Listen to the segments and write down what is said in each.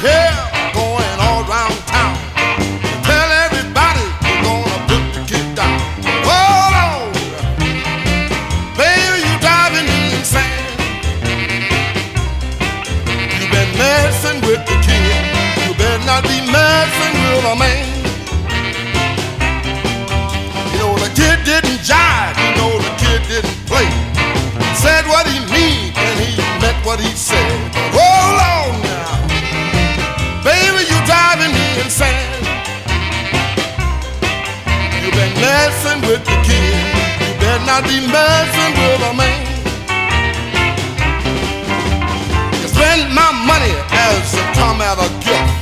hair going all town. Tell everybody you're gonna put the kid down. Hold on, you driving me insane. You've been messing with the kid. You better not be messing with a man. Messing with the kid. You better not be messing with a man. You spend my money as a come at a gift.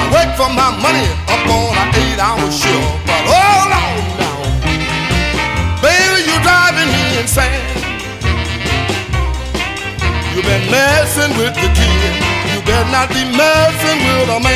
I wait for my money up on an eight hour shift. But hold on now. Baby, you're driving me insane. You've been messing with the kid. You better not be messing with a man.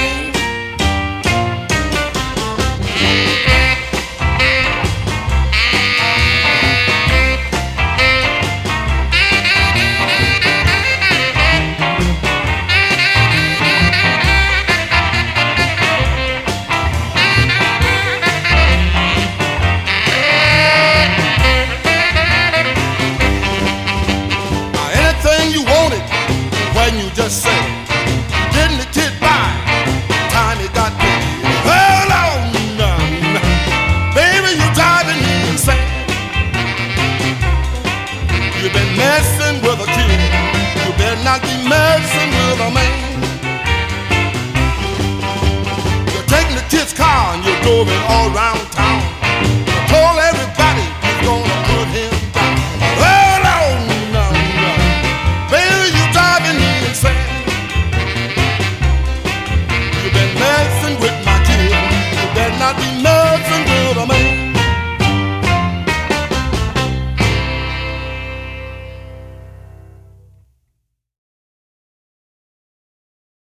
Car and you drove it all around